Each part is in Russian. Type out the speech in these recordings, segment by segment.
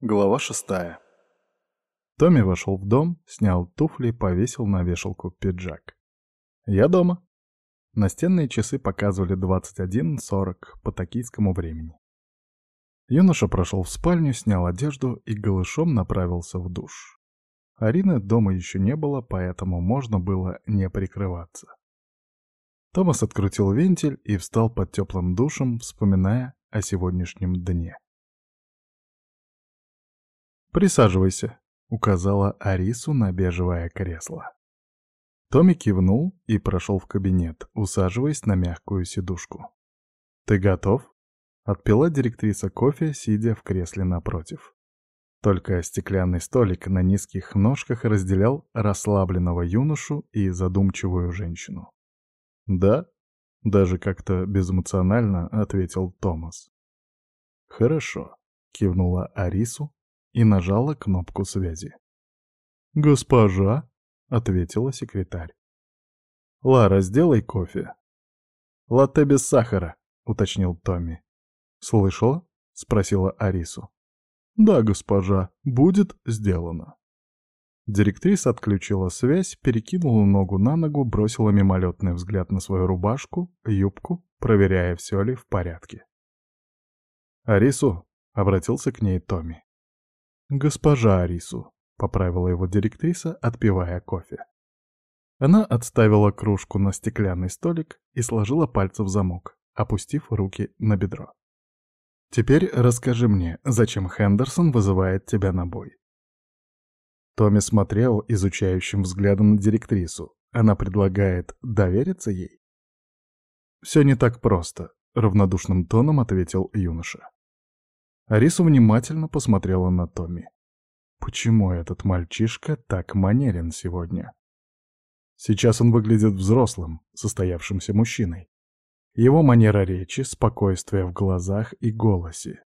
Глава шестая. Томми вошел в дом, снял туфли и повесил на вешалку пиджак. «Я дома». Настенные часы показывали 21.40 по токийскому времени. Юноша прошел в спальню, снял одежду и голышом направился в душ. Арины дома еще не было, поэтому можно было не прикрываться. Томас открутил вентиль и встал под теплым душем, вспоминая о сегодняшнем дне. «Присаживайся», — указала Арису на бежевое кресло. Томми кивнул и прошел в кабинет, усаживаясь на мягкую сидушку. «Ты готов?» — отпила директриса кофе, сидя в кресле напротив. Только стеклянный столик на низких ножках разделял расслабленного юношу и задумчивую женщину. «Да?» — даже как-то безэмоционально ответил Томас. «Хорошо», — кивнула Арису, и нажала кнопку связи. «Госпожа», — ответила секретарь. «Лара, сделай кофе». «Латте без сахара», — уточнил Томми. «Слышала?» — спросила Арису. «Да, госпожа, будет сделано». Директриса отключила связь, перекинула ногу на ногу, бросила мимолетный взгляд на свою рубашку, юбку, проверяя, все ли в порядке. «Арису», — обратился к ней Томми. «Госпожа Арису», — поправила его директриса, отпивая кофе. Она отставила кружку на стеклянный столик и сложила пальцы в замок, опустив руки на бедро. «Теперь расскажи мне, зачем Хендерсон вызывает тебя на бой?» Томми смотрел изучающим взглядом на директрису. Она предлагает довериться ей? «Все не так просто», — равнодушным тоном ответил юноша. Ариса внимательно посмотрела на Томми. Почему этот мальчишка так манерен сегодня? Сейчас он выглядит взрослым, состоявшимся мужчиной. Его манера речи, спокойствие в глазах и голосе.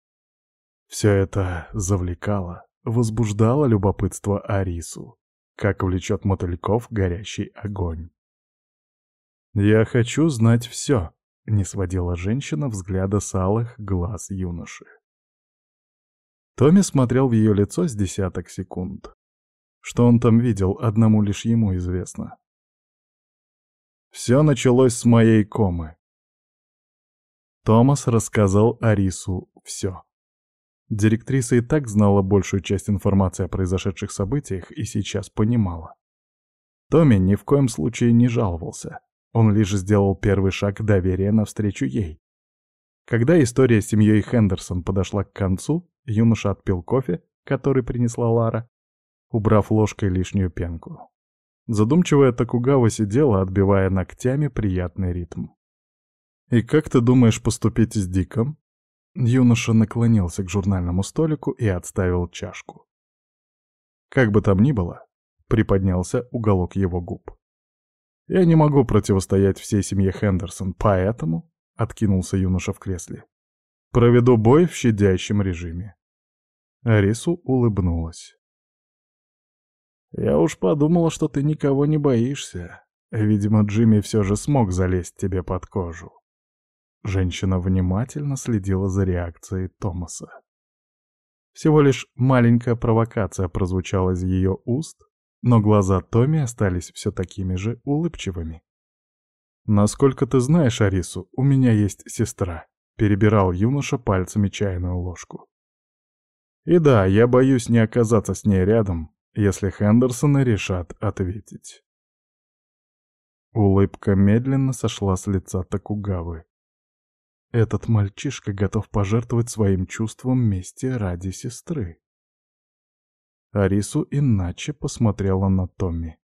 Все это завлекало, возбуждало любопытство Арису, как влечет мотыльков горящий огонь. «Я хочу знать все», — не сводила женщина взгляда с алых глаз юноши. Томми смотрел в ее лицо с десяток секунд. Что он там видел, одному лишь ему известно. Все началось с моей комы. Томас рассказал Арису все. Директриса и так знала большую часть информации о произошедших событиях и сейчас понимала. Томми ни в коем случае не жаловался. Он лишь сделал первый шаг доверия навстречу ей. Когда история с семьей Хендерсон подошла к концу, юноша отпил кофе, который принесла Лара, убрав ложкой лишнюю пенку. Задумчивая Токугава сидела, отбивая ногтями приятный ритм. «И как ты думаешь поступить с Диком?» Юноша наклонился к журнальному столику и отставил чашку. Как бы там ни было, приподнялся уголок его губ. «Я не могу противостоять всей семье Хендерсон, поэтому откинулся юноша в кресле. Проведу бой в щадящем режиме. Арису улыбнулась. Я уж подумала, что ты никого не боишься. Видимо, Джимми все же смог залезть тебе под кожу. Женщина внимательно следила за реакцией Томаса. Всего лишь маленькая провокация прозвучала из ее уст, но глаза Томми остались все такими же улыбчивыми. «Насколько ты знаешь Арису, у меня есть сестра», — перебирал юноша пальцами чайную ложку. «И да, я боюсь не оказаться с ней рядом, если Хендерсоны решат ответить». Улыбка медленно сошла с лица Токугавы. Этот мальчишка готов пожертвовать своим чувством мести ради сестры. Арису иначе посмотрела на Томми.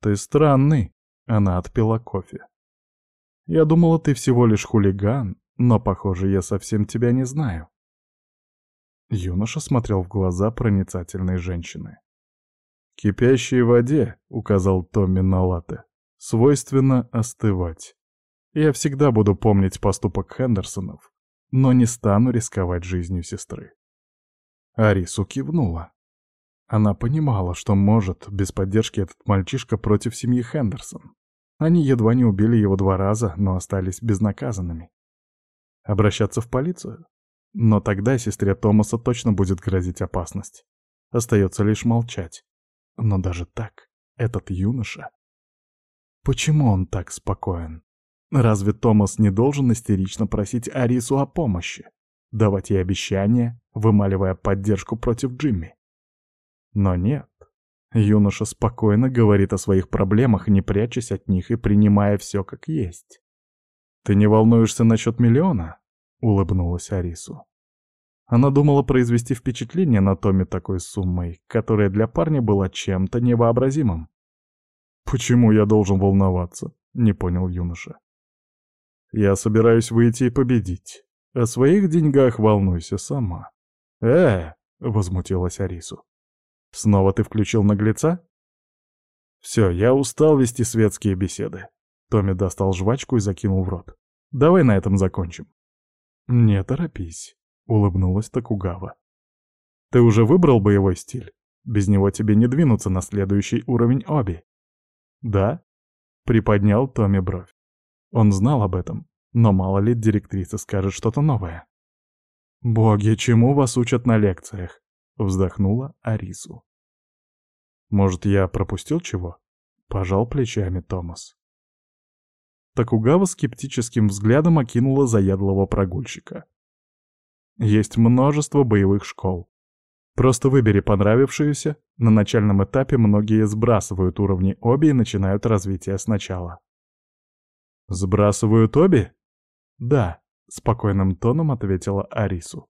«Ты странный», она отпила кофе. «Я думала, ты всего лишь хулиган, но, похоже, я совсем тебя не знаю». Юноша смотрел в глаза проницательной женщины. «Кипящей воде», — указал Томми на латте, — «свойственно остывать. Я всегда буду помнить поступок Хендерсонов, но не стану рисковать жизнью сестры». Арису кивнула. Она понимала, что может без поддержки этот мальчишка против семьи Хендерсон. Они едва не убили его два раза, но остались безнаказанными. Обращаться в полицию? Но тогда сестре Томаса точно будет грозить опасность. Остается лишь молчать. Но даже так, этот юноша... Почему он так спокоен? Разве Томас не должен истерично просить Арису о помощи? Давать ей обещания, вымаливая поддержку против Джимми? Но нет. Юноша спокойно говорит о своих проблемах, не прячась от них и принимая все как есть. «Ты не волнуешься насчет миллиона?» — улыбнулась Арису. Она думала произвести впечатление на Томе такой суммой, которая для парня была чем-то невообразимым. «Почему я должен волноваться?» — не понял юноша. «Я собираюсь выйти и победить. О своих деньгах волнуйся сама». «Э!» — возмутилась Арису. Снова ты включил наглеца? Все, я устал вести светские беседы. Томми достал жвачку и закинул в рот. Давай на этом закончим. Не торопись, улыбнулась Токугава. Ты уже выбрал боевой стиль? Без него тебе не двинуться на следующий уровень оби. Да? Приподнял Томми бровь. Он знал об этом, но мало ли директриса скажет что-то новое. «Боги, чему вас учат на лекциях?» — вздохнула Арису. Может, я пропустил чего? Пожал плечами Томас. Такугава скептическим взглядом окинула заядлого прогульщика. Есть множество боевых школ. Просто выбери понравившуюся. На начальном этапе многие сбрасывают уровни оби и начинают развитие сначала. «Сбрасывают оби?» «Да», — спокойным тоном ответила Арису.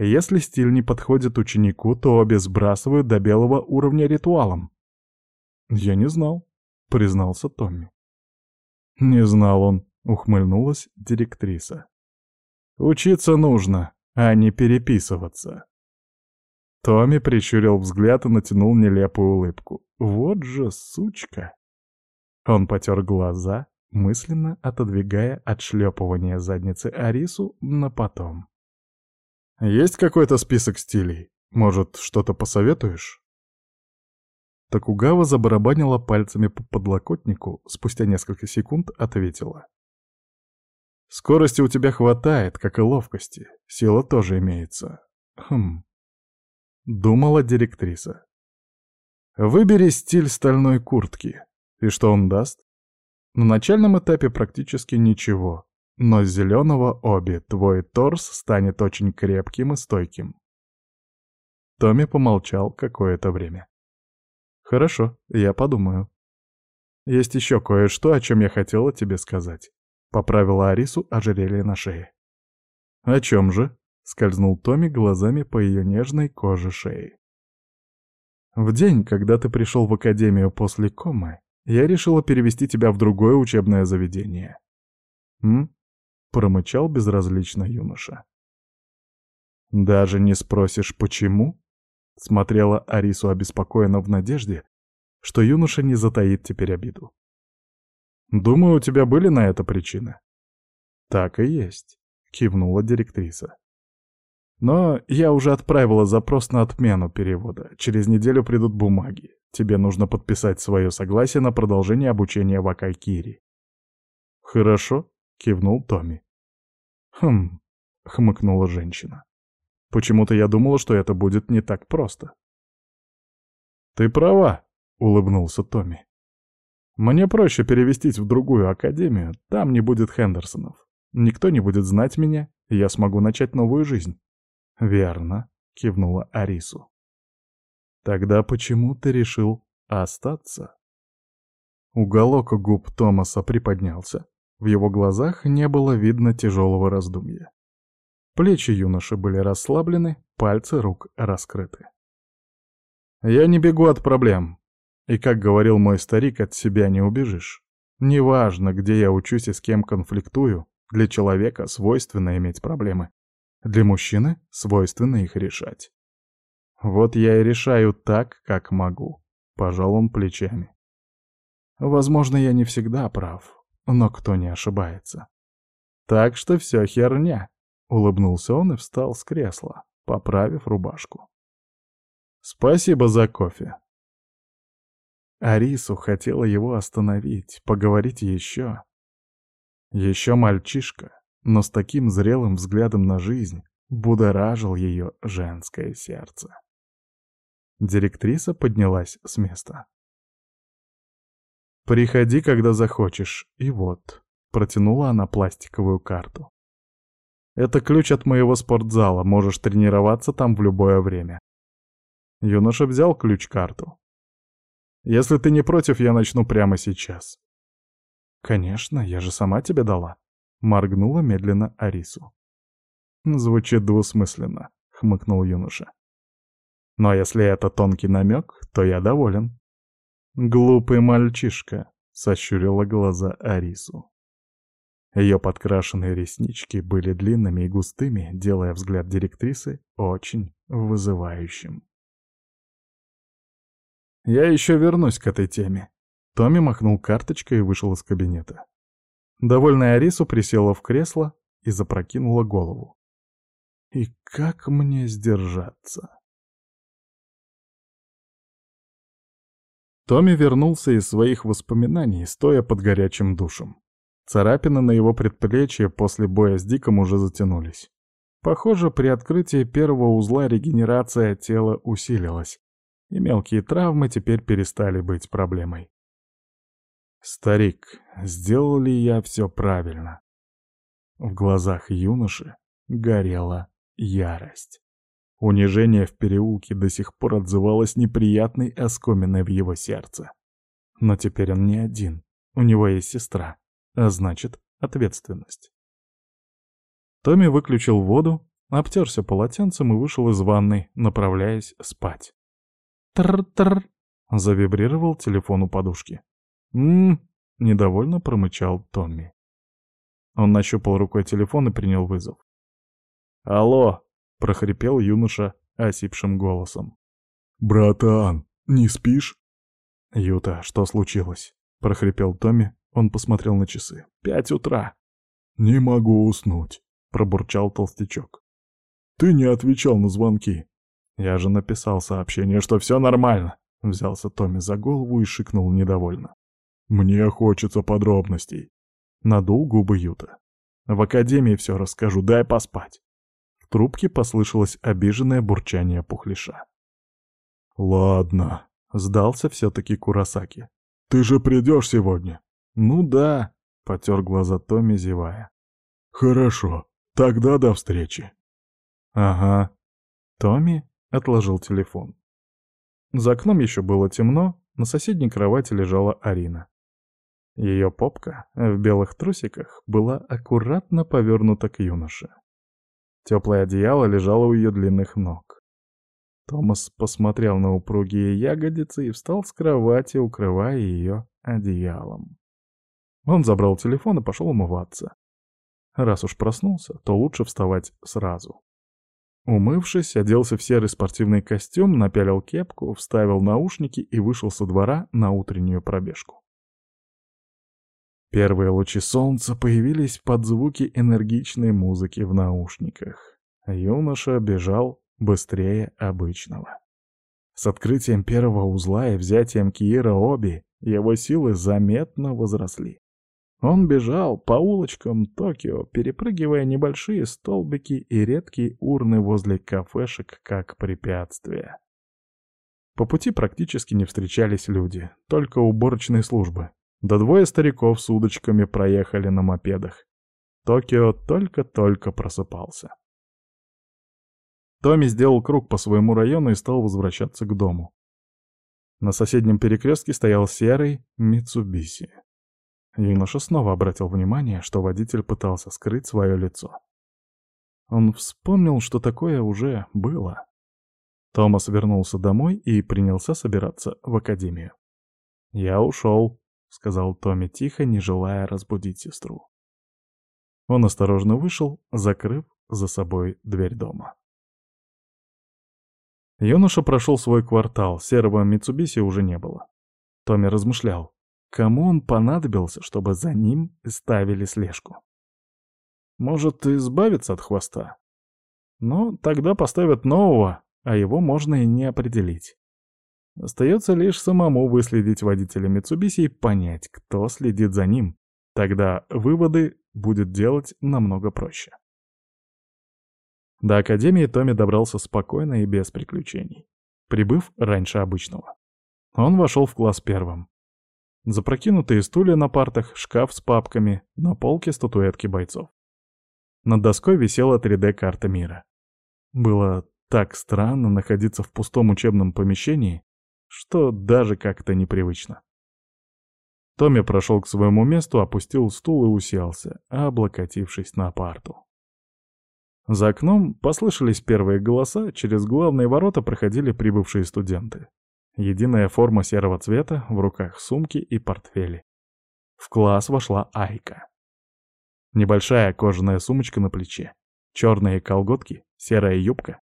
Если стиль не подходит ученику, то обе сбрасывают до белого уровня ритуалом. «Я не знал», — признался Томми. «Не знал он», — ухмыльнулась директриса. «Учиться нужно, а не переписываться». Томми прищурил взгляд и натянул нелепую улыбку. «Вот же сучка!» Он потер глаза, мысленно отодвигая отшлепывание задницы Арису на потом. Есть какой-то список стилей? Может, что-то посоветуешь?» Такугава забарабанила пальцами по подлокотнику, спустя несколько секунд ответила. «Скорости у тебя хватает, как и ловкости. Сила тоже имеется. Хм...» Думала директриса. «Выбери стиль стальной куртки. И что он даст?» На начальном этапе практически ничего. Но с зеленого оби твой торс станет очень крепким и стойким. Томми помолчал какое-то время. «Хорошо, я подумаю. Есть еще кое-что, о чем я хотела тебе сказать», — поправила Арису ожерелье на шее. «О чем же?» — скользнул Томми глазами по ее нежной коже шеи. «В день, когда ты пришел в академию после комы, я решила перевести тебя в другое учебное заведение. М? промычал безразлично юноша. «Даже не спросишь, почему?» — смотрела Арису обеспокоенно в надежде, что юноша не затаит теперь обиду. «Думаю, у тебя были на это причины?» «Так и есть», — кивнула директриса. «Но я уже отправила запрос на отмену перевода. Через неделю придут бумаги. Тебе нужно подписать свое согласие на продолжение обучения в Акайкири». «Хорошо», кивнул Томми. «Хм», — хмыкнула женщина. «Почему-то я думала, что это будет не так просто». «Ты права», — улыбнулся Томми. «Мне проще перевестись в другую академию, там не будет Хендерсонов. Никто не будет знать меня, и я смогу начать новую жизнь». «Верно», — кивнула Арису. «Тогда почему ты решил остаться?» Уголок губ Томаса приподнялся, в его глазах не было видно тяжелого раздумья. Плечи юноши были расслаблены, пальцы рук раскрыты. «Я не бегу от проблем. И, как говорил мой старик, от себя не убежишь. Неважно, где я учусь и с кем конфликтую, для человека свойственно иметь проблемы. Для мужчины свойственно их решать. Вот я и решаю так, как могу», — пожал он плечами. «Возможно, я не всегда прав, но кто не ошибается? Так что все херня. Улыбнулся он и встал с кресла, поправив рубашку. Спасибо за кофе. Арису хотела его остановить, поговорить еще. Еще мальчишка, но с таким зрелым взглядом на жизнь, будоражил ее женское сердце. Директриса поднялась с места. «Приходи, когда захочешь, и вот», — протянула она пластиковую карту. «Это ключ от моего спортзала, можешь тренироваться там в любое время». Юноша взял ключ-карту. «Если ты не против, я начну прямо сейчас». «Конечно, я же сама тебе дала», — моргнула медленно Арису. «Звучит двусмысленно», — хмыкнул юноша. «Но если это тонкий намек, то я доволен». «Глупый мальчишка», — сощурила глаза Арису. Ее подкрашенные реснички были длинными и густыми, делая взгляд директрисы очень вызывающим. «Я еще вернусь к этой теме». Томми махнул карточкой и вышел из кабинета. Довольная Арису присела в кресло и запрокинула голову. «И как мне сдержаться?» Томми вернулся из своих воспоминаний, стоя под горячим душем. Царапины на его предплечье после боя с Диком уже затянулись. Похоже, при открытии первого узла регенерация тела усилилась, и мелкие травмы теперь перестали быть проблемой. «Старик, сделал ли я все правильно?» В глазах юноши горела ярость. Унижение в переулке до сих пор отзывалось неприятной оскоминой в его сердце. Но теперь он не один. У него есть сестра, а значит, ответственность. Томми выключил воду, обтерся полотенцем и вышел из ванной, направляясь спать. «Тр-тр!» — завибрировал телефон у подушки. «М-м-м!» — недовольно промычал Томми. Он нащупал рукой телефон и принял вызов. «Алло!» прохрипел юноша осипшим голосом. «Братан, не спишь?» «Юта, что случилось?» — прохрипел Томми. Он посмотрел на часы. «Пять утра». «Не могу уснуть», — пробурчал толстячок. «Ты не отвечал на звонки». «Я же написал сообщение, что все нормально», — взялся Томми за голову и шикнул недовольно. «Мне хочется подробностей». Надул губы Юта. «В академии все расскажу, дай поспать» трубке послышалось обиженное бурчание пухлиша. «Ладно», — сдался все-таки Курасаки. «Ты же придешь сегодня?» «Ну да», — потер глаза Томми, зевая. «Хорошо, тогда до встречи». «Ага». Томми отложил телефон. За окном еще было темно, на соседней кровати лежала Арина. Ее попка в белых трусиках была аккуратно повернута к юноше. Теплое одеяло лежало у ее длинных ног. Томас посмотрел на упругие ягодицы и встал с кровати, укрывая ее одеялом. Он забрал телефон и пошел умываться. Раз уж проснулся, то лучше вставать сразу. Умывшись, оделся в серый спортивный костюм, напялил кепку, вставил наушники и вышел со двора на утреннюю пробежку. Первые лучи солнца появились под звуки энергичной музыки в наушниках. Юноша бежал быстрее обычного. С открытием первого узла и взятием Киира Оби его силы заметно возросли. Он бежал по улочкам Токио, перепрыгивая небольшие столбики и редкие урны возле кафешек как препятствия. По пути практически не встречались люди, только уборочные службы, да двое стариков с удочками проехали на мопедах. Токио только-только просыпался. Томми сделал круг по своему району и стал возвращаться к дому. На соседнем перекрестке стоял серый Митсубиси. Юноша снова обратил внимание, что водитель пытался скрыть свое лицо. Он вспомнил, что такое уже было. Томас вернулся домой и принялся собираться в академию. «Я ушел», — сказал Томми тихо, не желая разбудить сестру. Он осторожно вышел, закрыв за собой дверь дома. Юноша прошел свой квартал, серого Митсубиси уже не было. Томми размышлял, кому он понадобился, чтобы за ним ставили слежку. Может, избавиться от хвоста? Но тогда поставят нового, а его можно и не определить. Остается лишь самому выследить водителя Митсубиси и понять, кто следит за ним. Тогда выводы будет делать намного проще. До академии Томми добрался спокойно и без приключений, прибыв раньше обычного. Он вошел в класс первым. Запрокинутые стулья на партах, шкаф с папками, на полке статуэтки бойцов. Над доской висела 3D-карта мира. Было так странно находиться в пустом учебном помещении, что даже как-то непривычно. Томми прошел к своему месту, опустил стул и уселся, облокотившись на парту. За окном послышались первые голоса, через главные ворота проходили прибывшие студенты. Единая форма серого цвета, в руках сумки и портфели. В класс вошла Айка. Небольшая кожаная сумочка на плече, черные колготки, серая юбка,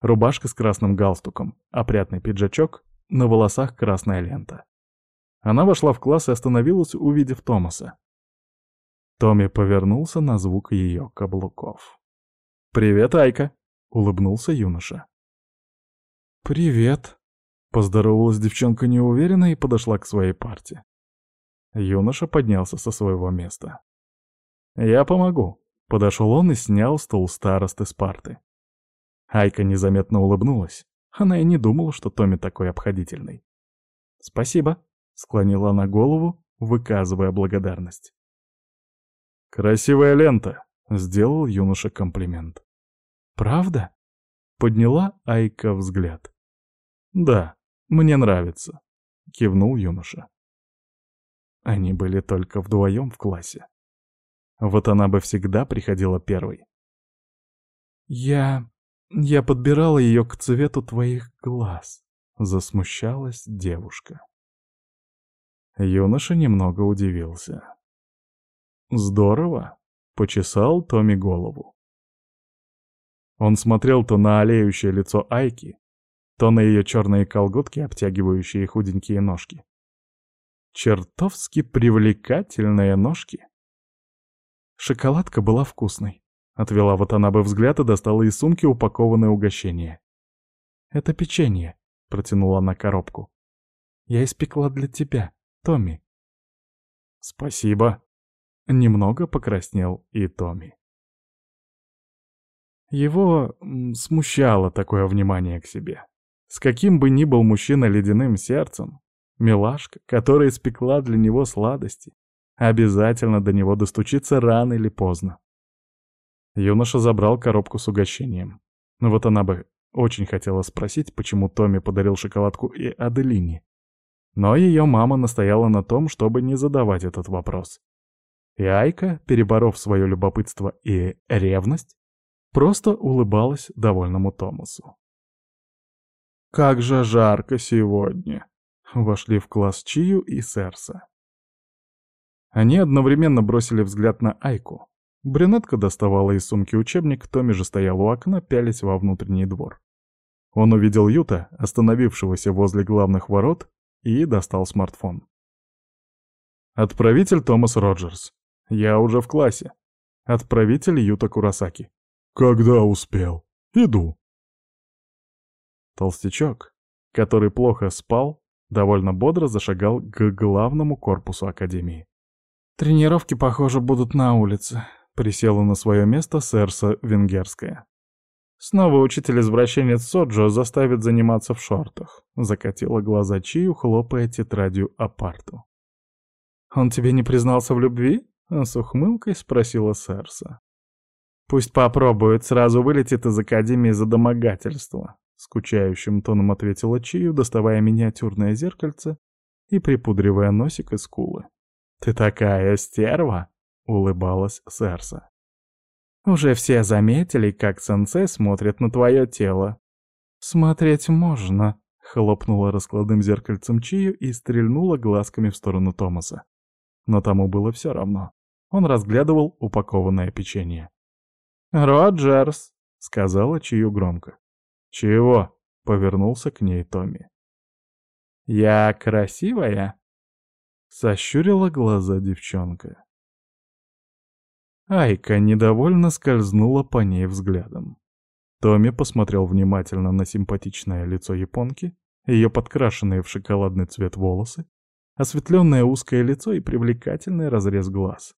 рубашка с красным галстуком, опрятный пиджачок, на волосах красная лента. Она вошла в класс и остановилась, увидев Томаса. Томми повернулся на звук ее каблуков. «Привет, Айка!» — улыбнулся юноша. «Привет!» Поздоровалась девчонка неуверенно и подошла к своей парте. Юноша поднялся со своего места. «Я помогу», — подошел он и снял стул старосты с парты. Айка незаметно улыбнулась. Она и не думала, что Томми такой обходительный. «Спасибо», — склонила она голову, выказывая благодарность. «Красивая лента», — сделал юноша комплимент. «Правда?» — подняла Айка взгляд. «Да», «Мне нравится», — кивнул юноша. Они были только вдвоем в классе. Вот она бы всегда приходила первой. «Я... я подбирала ее к цвету твоих глаз», — засмущалась девушка. Юноша немного удивился. «Здорово», — почесал Томми голову. Он смотрел то на олеющее лицо Айки, то на ее черные колготки, обтягивающие худенькие ножки. Чертовски привлекательные ножки. Шоколадка была вкусной. Отвела вот она бы взгляд и достала из сумки упакованное угощение. «Это печенье», — протянула она коробку. «Я испекла для тебя, Томми». «Спасибо». Немного покраснел и Томми. Его смущало такое внимание к себе. С каким бы ни был мужчина ледяным сердцем, милашка, которая испекла для него сладости, обязательно до него достучится рано или поздно. Юноша забрал коробку с угощением. Но вот она бы очень хотела спросить, почему Томми подарил шоколадку и Аделине. Но ее мама настояла на том, чтобы не задавать этот вопрос. И Айка, переборов свое любопытство и ревность, просто улыбалась довольному Томасу. Как же жарко сегодня!» Вошли в класс Чию и Серса. Они одновременно бросили взгляд на Айку. Брюнетка доставала из сумки учебник, Томми же стоял у окна, пялись во внутренний двор. Он увидел Юта, остановившегося возле главных ворот, и достал смартфон. Отправитель Томас Роджерс. Я уже в классе. Отправитель Юта Курасаки. Когда успел? Иду. Толстячок, который плохо спал, довольно бодро зашагал к главному корпусу Академии. «Тренировки, похоже, будут на улице», — присела на свое место сэрса Венгерская. «Снова учитель-извращенец Соджо заставит заниматься в шортах», — закатила глаза Чию, хлопая тетрадью о парту. «Он тебе не признался в любви?» — с ухмылкой спросила Сэрса. «Пусть попробует, сразу вылетит из Академии за домогательство», Скучающим тоном ответила Чию, доставая миниатюрное зеркальце и припудривая носик и скулы. «Ты такая стерва!» — улыбалась Серса. «Уже все заметили, как сенсей смотрит на твое тело». «Смотреть можно», — хлопнула раскладным зеркальцем Чию и стрельнула глазками в сторону Томаса. Но тому было все равно. Он разглядывал упакованное печенье. «Роджерс», — сказала Чию громко. «Чего?» — повернулся к ней Томми. «Я красивая?» — сощурила глаза девчонка. Айка недовольно скользнула по ней взглядом. Томми посмотрел внимательно на симпатичное лицо японки, ее подкрашенные в шоколадный цвет волосы, осветленное узкое лицо и привлекательный разрез глаз.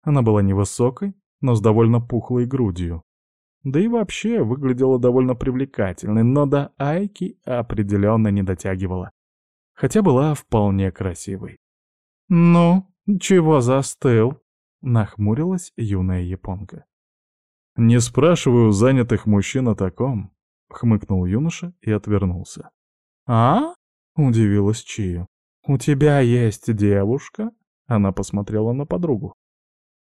Она была невысокой, но с довольно пухлой грудью, да и вообще выглядела довольно привлекательной, но до Айки определенно не дотягивала, хотя была вполне красивой. «Ну, чего застыл?» — нахмурилась юная японка. «Не спрашиваю занятых мужчин о таком», — хмыкнул юноша и отвернулся. «А?» — удивилась Чию. «У тебя есть девушка?» — она посмотрела на подругу.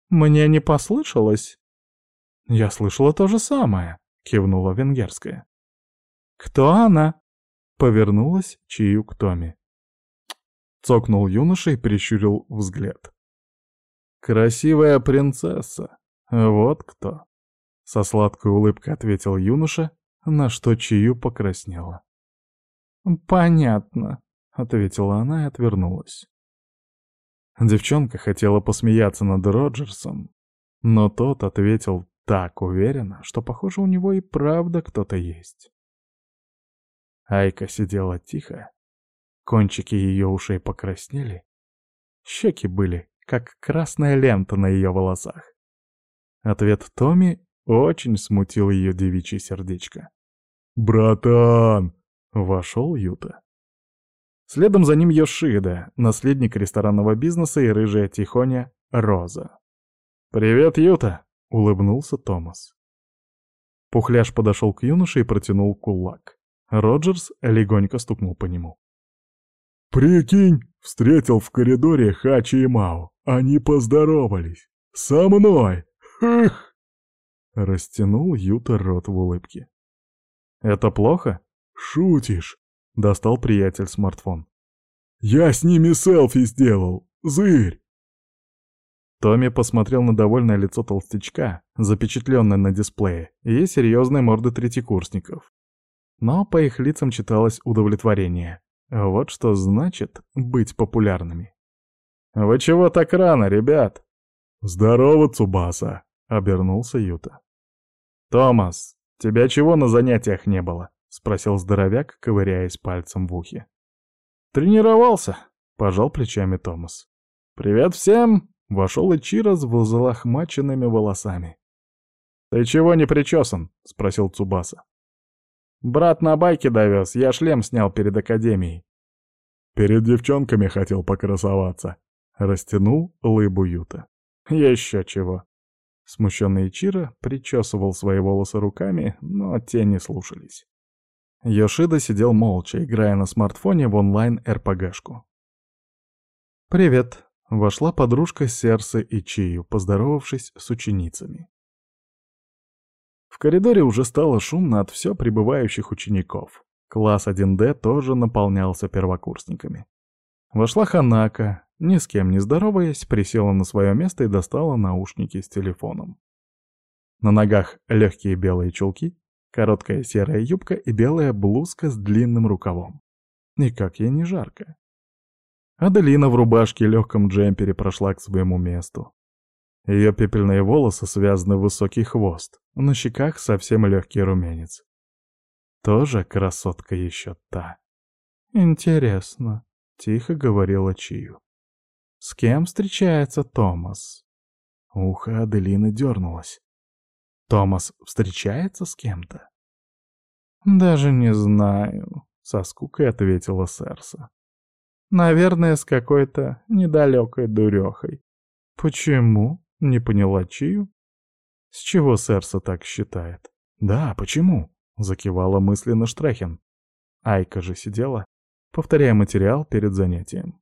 «Мне не послышалось?» «Я слышала то же самое», — кивнула венгерская. «Кто она?» — повернулась Чию к Томи. Цокнул юноша и прищурил взгляд. «Красивая принцесса. Вот кто!» Со сладкой улыбкой ответил юноша, на что Чию покраснела. «Понятно», — ответила она и отвернулась. Девчонка хотела посмеяться над Роджерсом, но тот ответил так уверенно, что, похоже, у него и правда кто-то есть. Айка сидела тихо, кончики ее ушей покраснели, щеки были, как красная лента на ее волосах. Ответ Томи очень смутил ее девичье сердечко. «Братан!» — вошел Юта. Следом за ним Йошида, наследник ресторанного бизнеса и рыжая тихоня Роза. «Привет, Юта!» — улыбнулся Томас. Пухляш подошел к юноше и протянул кулак. Роджерс легонько стукнул по нему. «Прикинь, встретил в коридоре Хачи и Мао. Они поздоровались. Со мной! Эх!» Растянул Юта рот в улыбке. «Это плохо?» «Шутишь?» — достал приятель смартфон. «Я с ними селфи сделал! Зырь!» Томми посмотрел на довольное лицо толстячка, запечатленное на дисплее, и серьезные морды третьекурсников. Но по их лицам читалось удовлетворение. Вот что значит быть популярными. «Вы чего так рано, ребят?» «Здорово, Цубаса!» — обернулся Юта. «Томас, тебя чего на занятиях не было?» — спросил здоровяк, ковыряясь пальцем в ухе. «Тренировался», — пожал плечами Томас. «Привет всем!» — вошел Ичиро с взлохмаченными волосами. «Ты чего не причесан?» — спросил Цубаса. Брат на байке довез, я шлем снял перед академией. Перед девчонками хотел покрасоваться. Растянул лыбу Юта. Еще чего. Смущенный Ичиро причесывал свои волосы руками, но те не слушались. Йошида сидел молча, играя на смартфоне в онлайн-РПГшку. «Привет», — вошла подружка Серсы и Чию, поздоровавшись с ученицами. В коридоре уже стало шумно от все прибывающих учеников. Класс 1D тоже наполнялся первокурсниками. Вошла Ханака, ни с кем не здороваясь, присела на свое место и достала наушники с телефоном. На ногах легкие белые чулки, короткая серая юбка и белая блузка с длинным рукавом. И как ей не жарко. Аделина в рубашке и легком джемпере прошла к своему месту. Ее пепельные волосы связаны в высокий хвост, на щеках совсем легкий румянец. Тоже красотка еще та. «Интересно», — тихо говорила Чию. «С кем встречается Томас?» Ухо Аделины дернулось. «Томас встречается с кем-то?» «Даже не знаю», — со скукой ответила Серса. «Наверное, с какой-то недалекой дурехой». «Почему?» Не поняла Чию? С чего Серса так считает? Да, почему? Закивала мысленно Штрахин. Айка же сидела, повторяя материал перед занятием.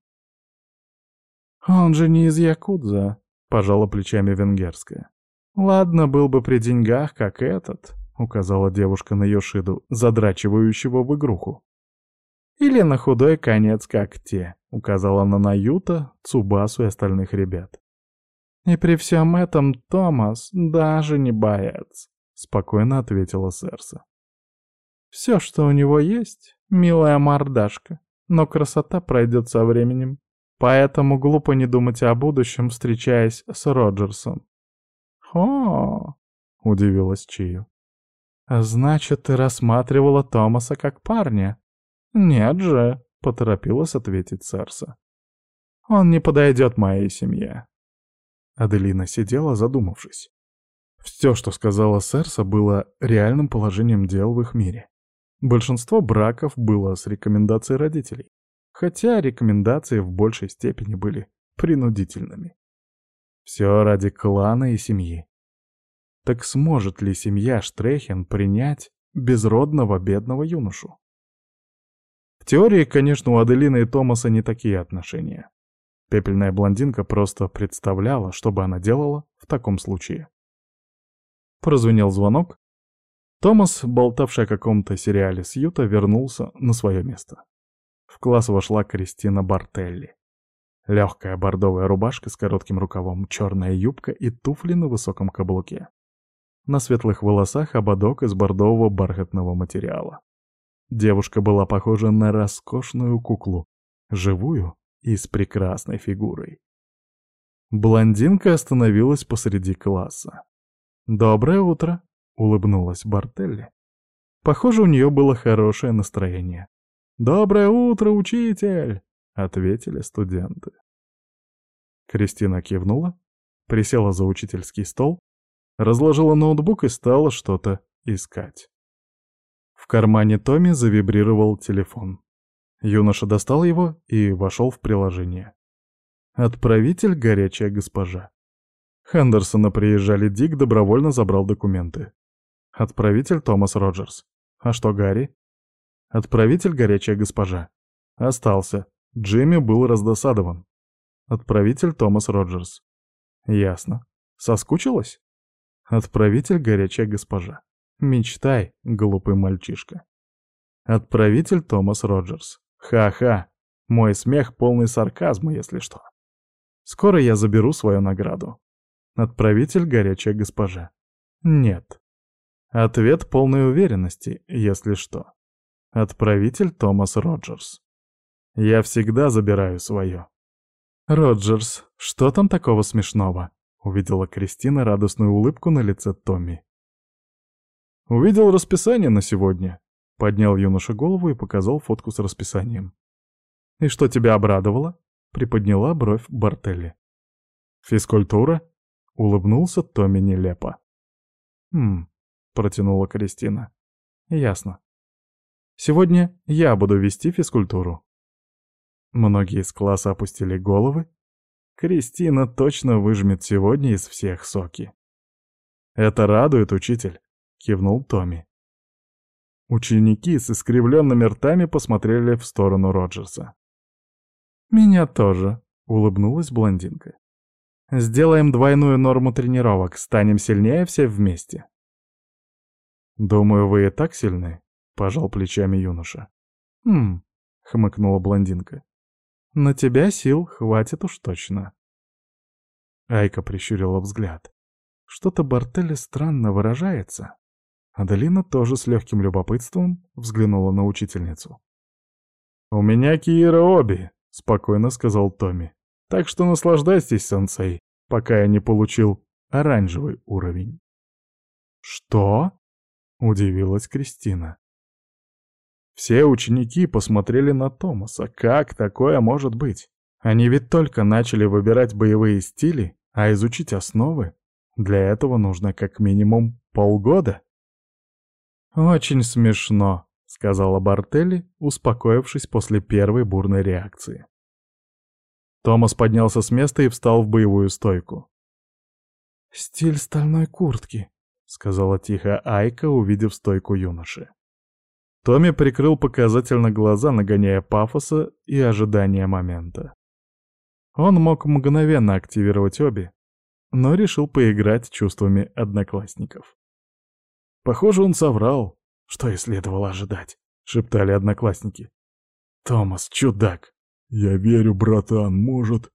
«Он же не из Якудза», — пожала плечами венгерская. «Ладно, был бы при деньгах, как этот», — указала девушка на Йошиду, задрачивающего в игруху. «Или на худой конец, как те», — указала на Наюта, Цубасу и остальных ребят. «И при всем этом Томас даже не боец», — спокойно ответила Серса. «Все, что у него есть, милая мордашка, но красота пройдет со временем, поэтому глупо не думать о будущем, встречаясь с Роджерсом». «О!» — удивилась Чию. «Значит, ты рассматривала Томаса как парня?» «Нет же», — поторопилась ответить Серса. «Он не подойдет моей семье. Аделина сидела, задумавшись. Все, что сказала Серса, было реальным положением дел в их мире. Большинство браков было с рекомендацией родителей, хотя рекомендации в большей степени были принудительными. Все ради клана и семьи. Так сможет ли семья Штрехен принять безродного бедного юношу? Теории, конечно, у Аделины и Томаса не такие отношения. Пепельная блондинка просто представляла, что бы она делала в таком случае. Прозвенел звонок. Томас, болтавший о каком-то сериале с Юта, вернулся на свое место. В класс вошла Кристина Бартелли. Легкая бордовая рубашка с коротким рукавом, черная юбка и туфли на высоком каблуке. На светлых волосах ободок из бордового бархатного материала. Девушка была похожа на роскошную куклу, живую и с прекрасной фигурой. Блондинка остановилась посреди класса. «Доброе утро», — улыбнулась Бартелли. Похоже, у нее было хорошее настроение. «Доброе утро, учитель!» — ответили студенты. Кристина кивнула, присела за учительский стол, разложила ноутбук и стала что-то искать. Кармане Томми завибрировал телефон. Юноша достал его и вошел в приложение. Отправитель — горячая госпожа. Хендерсона приезжали, Дик добровольно забрал документы. Отправитель Томас Роджерс. А что Гарри? Отправитель горячая госпожа. Остался. Джимми был раздосадован. Отправитель Томас Роджерс. Ясно. Соскучилась? Отправитель горячая госпожа. Мечтай, глупый мальчишка. Отправитель Томас Роджерс. Ха-ха. Мой смех полный сарказма, если что. Скоро я заберу свою награду. Отправитель горячая госпожа. Нет. Ответ полной уверенности, если что. Отправитель Томас Роджерс. Я всегда забираю свое. Роджерс, что там такого смешного? Увидела Кристина радостную улыбку на лице Томми. Увидел расписание на сегодня. Поднял юноша голову и показал фотку с расписанием. «И что тебя обрадовало?» — приподняла бровь Бартелли. «Физкультура?» — улыбнулся Томми нелепо. «Хм», — протянула Кристина. «Ясно. Сегодня я буду вести физкультуру». Многие из класса опустили головы. Кристина точно выжмет сегодня из всех соки. «Это радует, учитель», — кивнул Томми. Ученики с искривленными ртами посмотрели в сторону Роджерса. «Меня тоже», — улыбнулась блондинка. «Сделаем двойную норму тренировок, станем сильнее все вместе». «Думаю, вы и так сильны», — пожал плечами юноша. «Хм», — хмыкнула блондинка. «На тебя сил хватит уж точно». Айка прищурила взгляд. Что-то Бартелли странно выражается. Адалина тоже с легким любопытством взглянула на учительницу. «У меня Киира Оби», — спокойно сказал Томми. «Так что наслаждайтесь, сенсей, пока я не получил оранжевый уровень». «Что?» — удивилась Кристина. Все ученики посмотрели на Томаса. Как такое может быть? Они ведь только начали выбирать боевые стили, а изучить основы для этого нужно как минимум полгода. «Очень смешно», — сказала Бартелли, успокоившись после первой бурной реакции. Томас поднялся с места и встал в боевую стойку. «Стиль стальной куртки», — сказала тихо Айка, увидев стойку юноши. Томми прикрыл показательно глаза, нагоняя пафоса и ожидания момента. Он мог мгновенно активировать обе, но решил поиграть чувствами одноклассников. Похоже, он соврал, что и следовало ожидать, шептали одноклассники. Томас, чудак. Я верю, братан, может.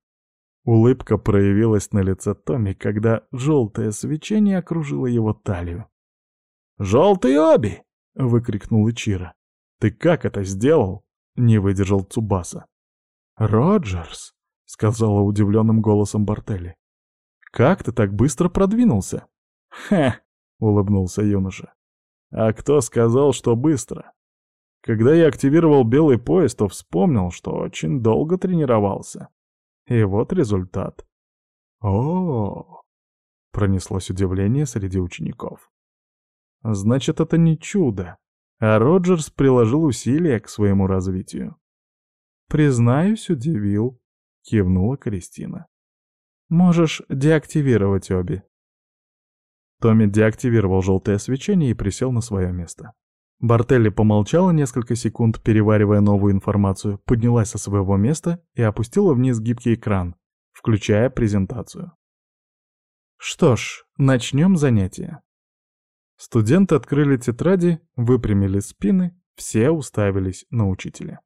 Улыбка проявилась на лице Томми, когда желтое свечение окружило его талию. «Желтый оби!» — выкрикнул Ичира. «Ты как это сделал?» — не выдержал Цубаса. «Роджерс», — сказала удивленным голосом Бартелли. «Как ты так быстро продвинулся?» «Ха!» — улыбнулся юноша. «А кто сказал, что быстро?» Когда я активировал белый пояс, то вспомнил, что очень долго тренировался. И вот результат. О, -о, -о. Пронеслось удивление среди учеников. Значит, это не чудо, а Роджерс приложил усилия к своему развитию. «Признаюсь, удивил», — кивнула Кристина. «Можешь деактивировать обе». Томми деактивировал желтое свечение и присел на свое место. Бартелли помолчала несколько секунд, переваривая новую информацию, поднялась со своего места и опустила вниз гибкий экран, включая презентацию. Что ж, начнем занятие. Студенты открыли тетради, выпрямили спины, все уставились на учителя.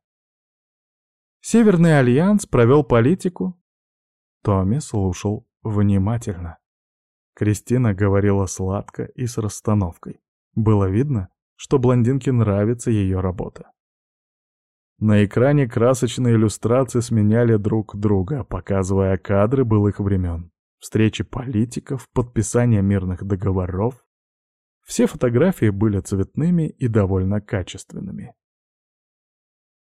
Северный альянс провел политику. Томми слушал внимательно. Кристина говорила сладко и с расстановкой. Было видно, что блондинке нравится ее работа. На экране красочные иллюстрации сменяли друг друга, показывая кадры былых времен, встречи политиков, подписания мирных договоров. Все фотографии были цветными и довольно качественными.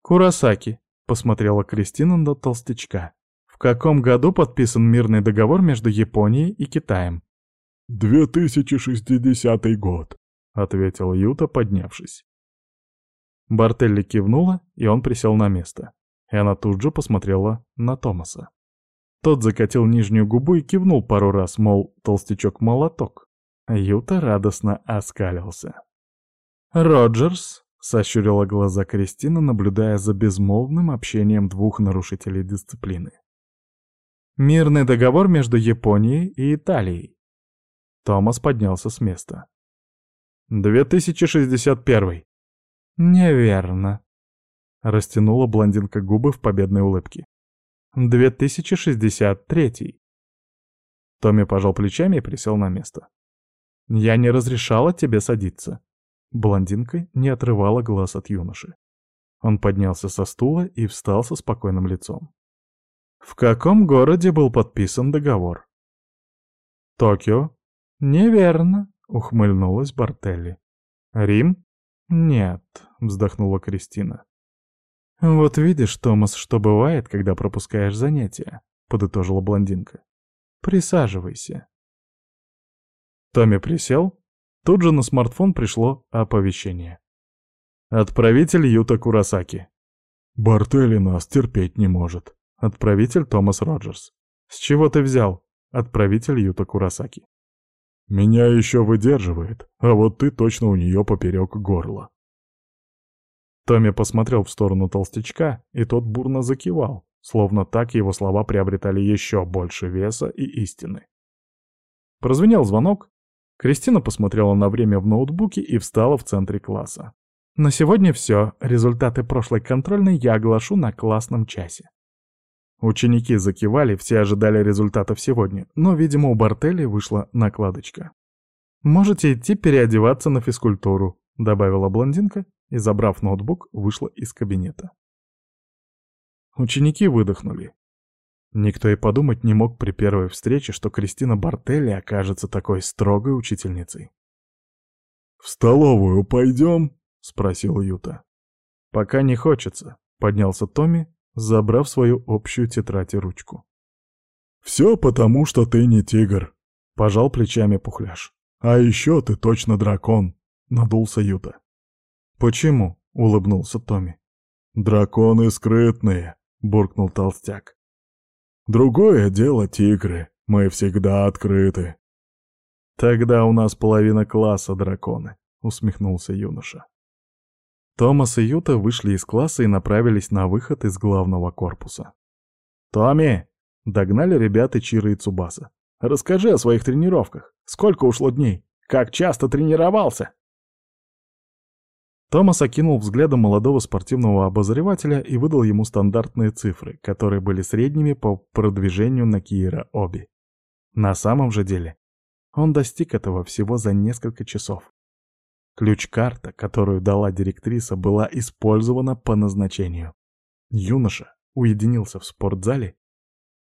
«Курасаки», — посмотрела Кристина на толстячка. «В каком году подписан мирный договор между Японией и Китаем?» «2060 год», — ответил Юта, поднявшись. Бартелли кивнула, и он присел на место. И она тут же посмотрела на Томаса. Тот закатил нижнюю губу и кивнул пару раз, мол, толстячок-молоток. Юта радостно оскалился. «Роджерс», — сощурила глаза Кристина, наблюдая за безмолвным общением двух нарушителей дисциплины. «Мирный договор между Японией и Италией». Томас поднялся с места. «2061». «Неверно», — растянула блондинка губы в победной улыбке. «2063». Томми пожал плечами и присел на место. «Я не разрешала тебе садиться». Блондинка не отрывала глаз от юноши. Он поднялся со стула и встал со спокойным лицом. «В каком городе был подписан договор?» «Токио». «Неверно», — ухмыльнулась Бартелли. «Рим?» «Нет», — вздохнула Кристина. «Вот видишь, Томас, что бывает, когда пропускаешь занятия», — подытожила блондинка. «Присаживайся». Томми присел. Тут же на смартфон пришло оповещение. Отправитель Юта Курасаки. «Бартелли нас терпеть не может». Отправитель Томас Роджерс. «С чего ты взял?» Отправитель Юта Курасаки. Меня еще выдерживает, а вот ты точно у нее поперек горла. Томми посмотрел в сторону толстячка, и тот бурно закивал, словно так его слова приобретали еще больше веса и истины. Прозвенел звонок. Кристина посмотрела на время в ноутбуке и встала в центре класса. На сегодня все. Результаты прошлой контрольной я оглашу на классном часе. Ученики закивали, все ожидали результатов сегодня, но, видимо, у Бартелли вышла накладочка. «Можете идти переодеваться на физкультуру», — добавила блондинка и, забрав ноутбук, вышла из кабинета. Ученики выдохнули. Никто и подумать не мог при первой встрече, что Кристина Бартелли окажется такой строгой учительницей. «В столовую пойдем?» — спросил Юта. «Пока не хочется», — поднялся Томми забрав свою общую тетрадь и ручку. «Все потому, что ты не тигр», — пожал плечами Пухляш. «А еще ты точно дракон», — надулся Юта. «Почему?» — улыбнулся Томми. «Драконы скрытные», — буркнул толстяк. «Другое дело тигры, мы всегда открыты». «Тогда у нас половина класса драконы», — усмехнулся юноша. Томас и Юта вышли из класса и направились на выход из главного корпуса. «Томми!» — догнали ребята Чира и Цубаса. «Расскажи о своих тренировках. Сколько ушло дней? Как часто тренировался?» Томас окинул взглядом молодого спортивного обозревателя и выдал ему стандартные цифры, которые были средними по продвижению на Киера Оби. На самом же деле, он достиг этого всего за несколько часов. Ключ-карта, которую дала директриса, была использована по назначению. Юноша уединился в спортзале,